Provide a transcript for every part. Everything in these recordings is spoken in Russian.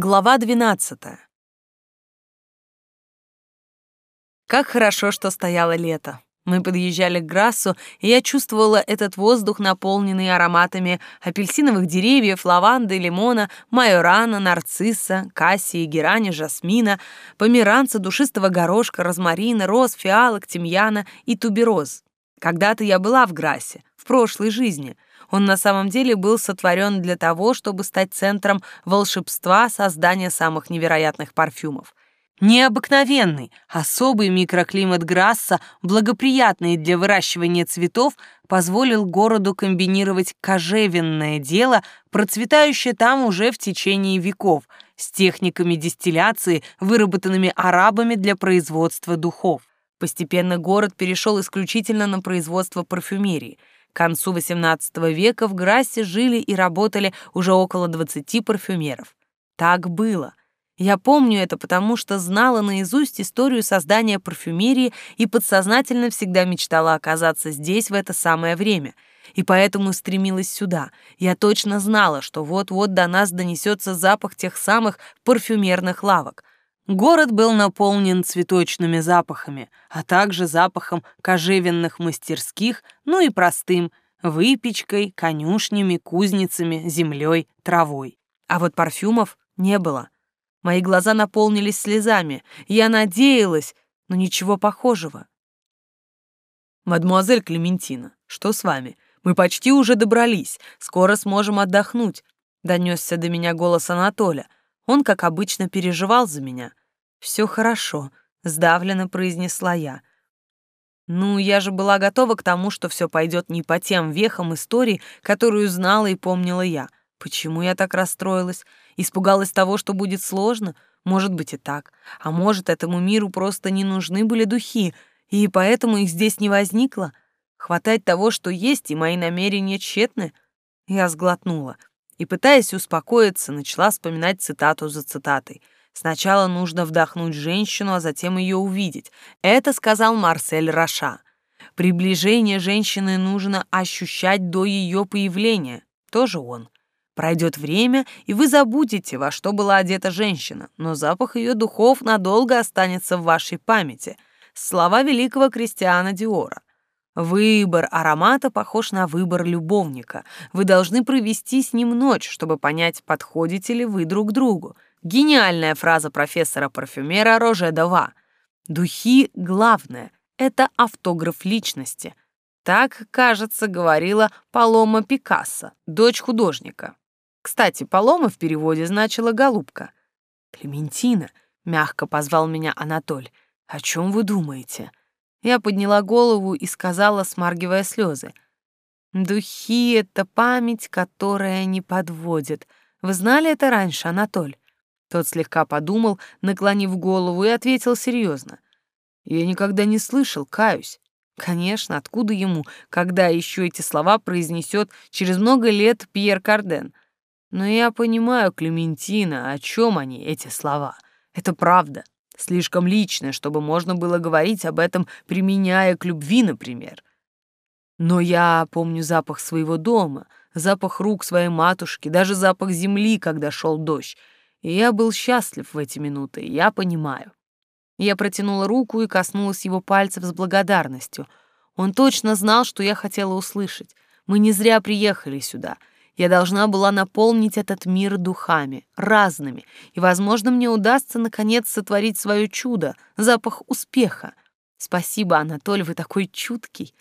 Глава 12. Как хорошо, что стояло лето. Мы подъезжали к Грассу, и я чувствовала этот воздух, наполненный ароматами апельсиновых деревьев, лаванды, лимона, майорана, нарцисса, кассии, герани, жасмина, померанца, душистого горошка, розмарина, роз, фиалок, тимьяна и тубероз. Когда-то я была в Грассе, в прошлой жизни. Он на самом деле был сотворен для того, чтобы стать центром волшебства создания самых невероятных парфюмов. Необыкновенный, особый микроклимат Грасса, благоприятный для выращивания цветов, позволил городу комбинировать кожевенное дело, процветающее там уже в течение веков, с техниками дистилляции, выработанными арабами для производства духов. Постепенно город перешел исключительно на производство парфюмерии. К концу XVIII века в Грассе жили и работали уже около 20 парфюмеров. Так было. Я помню это, потому что знала наизусть историю создания парфюмерии и подсознательно всегда мечтала оказаться здесь в это самое время. И поэтому стремилась сюда. Я точно знала, что вот-вот до нас донесется запах тех самых парфюмерных лавок. Город был наполнен цветочными запахами, а также запахом кожевенных мастерских, ну и простым — выпечкой, конюшнями, кузницами, землей, травой. А вот парфюмов не было — Мои глаза наполнились слезами. Я надеялась, но ничего похожего. «Мадемуазель Клементина, что с вами? Мы почти уже добрались. Скоро сможем отдохнуть», — донесся до меня голос Анатоля. Он, как обычно, переживал за меня. «Все хорошо», — сдавленно произнесла я. Ну, я же была готова к тому, что все пойдет не по тем вехам истории, которую знала и помнила я. Почему я так расстроилась? Испугалась того, что будет сложно? Может быть и так. А может, этому миру просто не нужны были духи, и поэтому их здесь не возникло? Хватать того, что есть, и мои намерения тщетны? Я сглотнула и, пытаясь успокоиться, начала вспоминать цитату за цитатой. Сначала нужно вдохнуть женщину, а затем ее увидеть. Это сказал Марсель Раша. Приближение женщины нужно ощущать до ее появления. Тоже он. Пройдет время, и вы забудете, во что была одета женщина, но запах ее духов надолго останется в вашей памяти. Слова великого Кристиана Диора. Выбор аромата похож на выбор любовника. Вы должны провести с ним ночь, чтобы понять, подходите ли вы друг другу. Гениальная фраза профессора-парфюмера Роже Дова. Духи — главное. Это автограф личности. Так, кажется, говорила Палома Пикассо, дочь художника. Кстати, Палома в переводе значила «голубка». «Клементина», — мягко позвал меня Анатоль, — «о чем вы думаете?» Я подняла голову и сказала, смаргивая слезы. «Духи — это память, которая не подводит. Вы знали это раньше, Анатоль?» Тот слегка подумал, наклонив голову, и ответил серьезно. «Я никогда не слышал, каюсь. Конечно, откуда ему, когда еще эти слова произнесет через много лет Пьер Карден? Но я понимаю, Клементина, о чем они, эти слова. Это правда, слишком личное, чтобы можно было говорить об этом, применяя к любви, например. Но я помню запах своего дома, запах рук своей матушки, даже запах земли, когда шел дождь. И я был счастлив в эти минуты, я понимаю. Я протянула руку и коснулась его пальцев с благодарностью. Он точно знал, что я хотела услышать. Мы не зря приехали сюда — я должна была наполнить этот мир духами, разными, и, возможно, мне удастся, наконец, сотворить свое чудо, запах успеха. Спасибо, Анатоль, вы такой чуткий.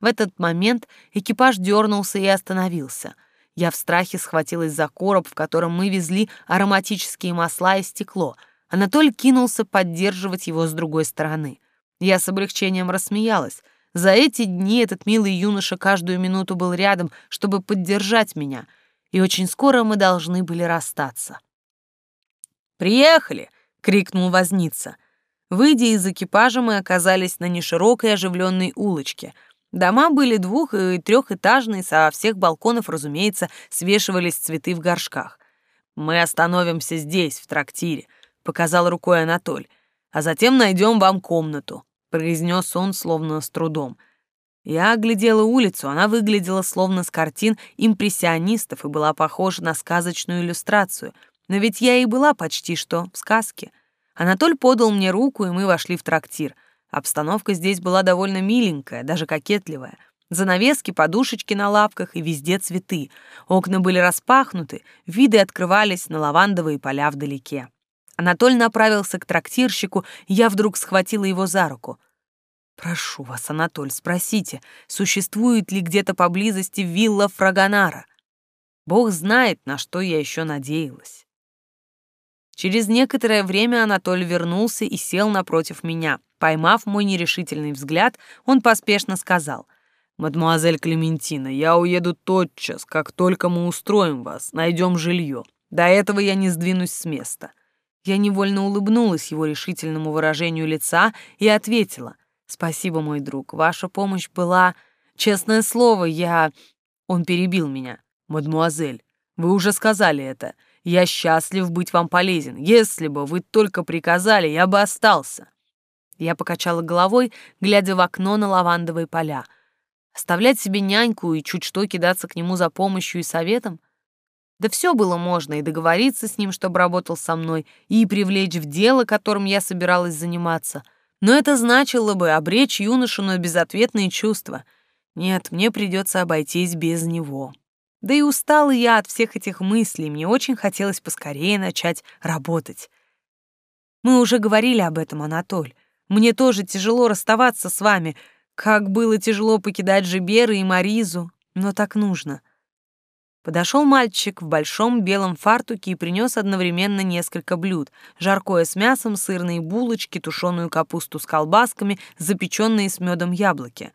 В этот момент экипаж дернулся и остановился. Я в страхе схватилась за короб, в котором мы везли ароматические масла и стекло. Анатоль кинулся поддерживать его с другой стороны. Я с облегчением рассмеялась — за эти дни этот милый юноша каждую минуту был рядом, чтобы поддержать меня, и очень скоро мы должны были расстаться. «Приехали!» — крикнул возница. Выйдя из экипажа, мы оказались на неширокой оживленной улочке. Дома были двух- и трехэтажные, со всех балконов, разумеется, свешивались цветы в горшках. «Мы остановимся здесь, в трактире», — показал рукой Анатоль, «а затем найдем вам комнату произнес он словно с трудом. Я оглядела улицу, она выглядела словно с картин импрессионистов и была похожа на сказочную иллюстрацию. Но ведь я и была почти что в сказке. Анатоль подал мне руку, и мы вошли в трактир. Обстановка здесь была довольно миленькая, даже кокетливая. Занавески, подушечки на лавках и везде цветы. Окна были распахнуты, виды открывались на лавандовые поля вдалеке. Анатоль направился к трактирщику, я вдруг схватила его за руку. «Прошу вас, Анатоль, спросите, существует ли где-то поблизости вилла Фрагонара? Бог знает, на что я еще надеялась». Через некоторое время Анатоль вернулся и сел напротив меня. Поймав мой нерешительный взгляд, он поспешно сказал, «Мадемуазель Клементина, я уеду тотчас, как только мы устроим вас, найдем жилье. До этого я не сдвинусь с места». Я невольно улыбнулась его решительному выражению лица и ответила, «Спасибо, мой друг, ваша помощь была... Честное слово, я...» Он перебил меня. «Мадемуазель, вы уже сказали это. Я счастлив быть вам полезен. Если бы вы только приказали, я бы остался». Я покачала головой, глядя в окно на лавандовые поля. Оставлять себе няньку и чуть что кидаться к нему за помощью и советом? Да все было можно, и договориться с ним, чтобы работал со мной, и привлечь в дело, которым я собиралась заниматься. Но это значило бы обречь юношу на безответные чувства. Нет, мне придется обойтись без него. Да и устала я от всех этих мыслей, мне очень хотелось поскорее начать работать. Мы уже говорили об этом, Анатоль. Мне тоже тяжело расставаться с вами, как было тяжело покидать Жибера и Маризу, но так нужно. Подошел мальчик в большом белом фартуке и принес одновременно несколько блюд: жаркое с мясом, сырные булочки, тушеную капусту с колбасками, запеченные с медом яблоки.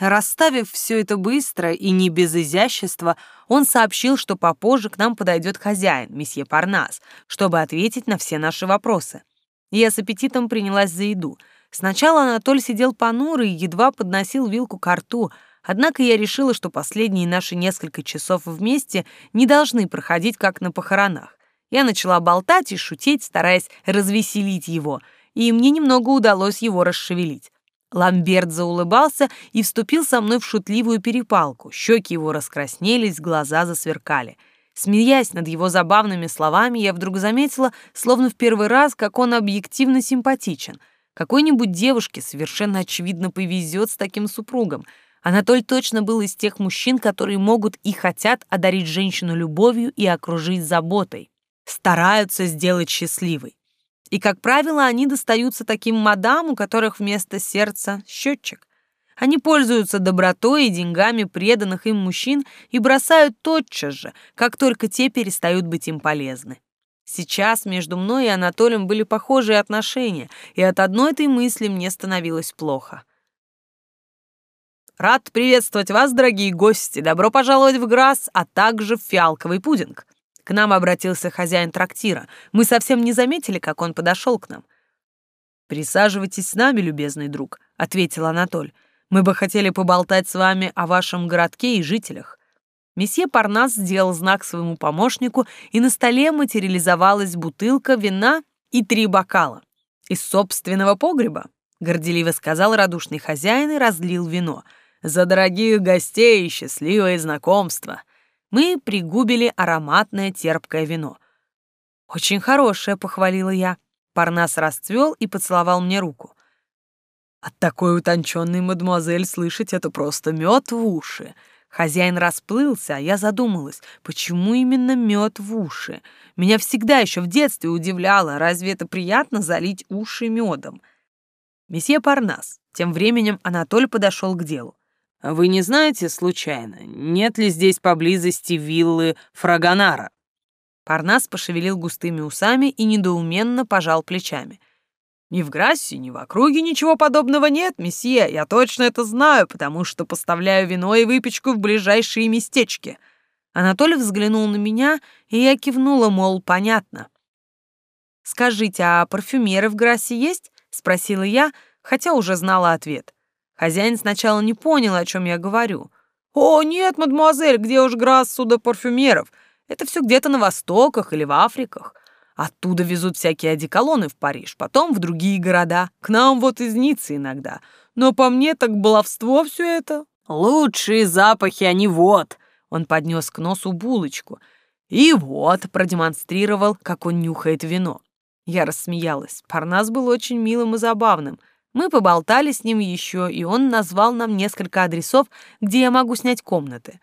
Расставив все это быстро и не без изящества, он сообщил, что попозже к нам подойдет хозяин, месье Парнас, чтобы ответить на все наши вопросы. Я с аппетитом принялась за еду. Сначала Анатоль сидел понурый и едва подносил вилку к рту, однако я решила, что последние наши несколько часов вместе не должны проходить как на похоронах. Я начала болтать и шутить, стараясь развеселить его, и мне немного удалось его расшевелить. Ламберт заулыбался и вступил со мной в шутливую перепалку. Щеки его раскраснелись, глаза засверкали. Смеясь над его забавными словами, я вдруг заметила, словно в первый раз, как он объективно симпатичен. Какой-нибудь девушке совершенно очевидно повезет с таким супругом. Анатоль точно был из тех мужчин, которые могут и хотят одарить женщину любовью и окружить заботой. Стараются сделать счастливой. И, как правило, они достаются таким мадам, у которых вместо сердца счетчик. Они пользуются добротой и деньгами преданных им мужчин и бросают тотчас же, как только те перестают быть им полезны. Сейчас между мной и Анатолием были похожие отношения, и от одной этой мысли мне становилось плохо. Рад приветствовать вас, дорогие гости. Добро пожаловать в Грасс, а также в фиалковый пудинг. К нам обратился хозяин трактира. Мы совсем не заметили, как он подошел к нам. «Присаживайтесь с нами, любезный друг», — ответил Анатоль. «Мы бы хотели поболтать с вами о вашем городке и жителях». Месье Парнас сделал знак своему помощнику, и на столе материализовалась бутылка вина и три бокала. «Из собственного погреба», — горделиво сказал радушный хозяин и разлил вино. «За дорогих гостей и счастливое знакомство!» Мы пригубили ароматное терпкое вино. «Очень хорошее», — похвалила я. Парнас расцвел и поцеловал мне руку. «От такой утонченной мадемуазель слышать это просто мед в уши». Хозяин расплылся, а я задумалась, почему именно мед в уши? Меня всегда еще в детстве удивляло, разве это приятно залить уши медом? Месье Парнас. Тем временем Анатоль подошел к делу. Вы не знаете, случайно, нет ли здесь поблизости виллы Фрагонара?» Парнас пошевелил густыми усами и недоуменно пожал плечами. «Ни в Грассе, ни в округе ничего подобного нет, месье. Я точно это знаю, потому что поставляю вино и выпечку в ближайшие местечки». Анатолий взглянул на меня, и я кивнула, мол, понятно. «Скажите, а парфюмеры в Грассе есть?» — спросила я, хотя уже знала ответ. Хозяин сначала не понял, о чем я говорю. «О, нет, мадемуазель, где уж Грассу до парфюмеров? Это все где-то на Востоках или в Африках. Оттуда везут всякие одеколоны в Париж, потом в другие города. К нам вот из Ниццы иногда. Но по мне так баловство все это. Лучшие запахи они вот!» Он поднес к носу булочку. И вот продемонстрировал, как он нюхает вино. Я рассмеялась. Парнас был очень милым и забавным. Мы поболтали с ним еще, и он назвал нам несколько адресов, где я могу снять комнаты.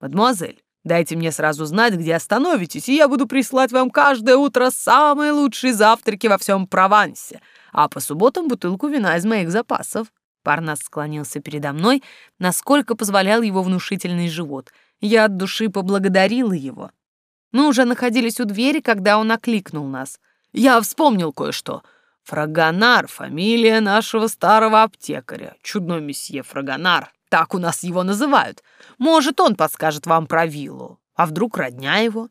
«Мадемуазель, дайте мне сразу знать, где остановитесь, и я буду прислать вам каждое утро самые лучшие завтраки во всем Провансе, а по субботам бутылку вина из моих запасов». Парнас склонился передо мной, насколько позволял его внушительный живот. Я от души поблагодарила его. Мы уже находились у двери, когда он окликнул нас. «Я вспомнил кое-что. Фрагонар — фамилия нашего старого аптекаря. Чудной месье Фрагонар. Так у нас его называют. Может, он подскажет вам про виллу. А вдруг родня его?»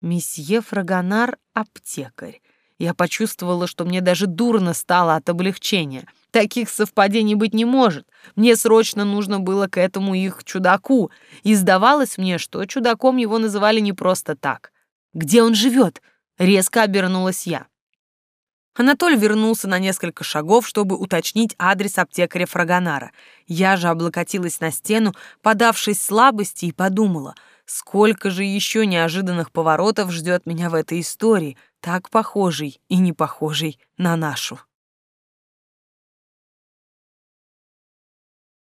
«Месье Фрагонар — аптекарь. Я почувствовала, что мне даже дурно стало от облегчения. Таких совпадений быть не может. Мне срочно нужно было к этому их чудаку, и сдавалось мне, что чудаком его называли не просто так. «Где он живет?» — резко обернулась я. Анатоль вернулся на несколько шагов, чтобы уточнить адрес аптекаря Фрагонара. Я же облокотилась на стену, подавшись слабости, и подумала, сколько же еще неожиданных поворотов ждет меня в этой истории — так похожий и не похожий на нашу.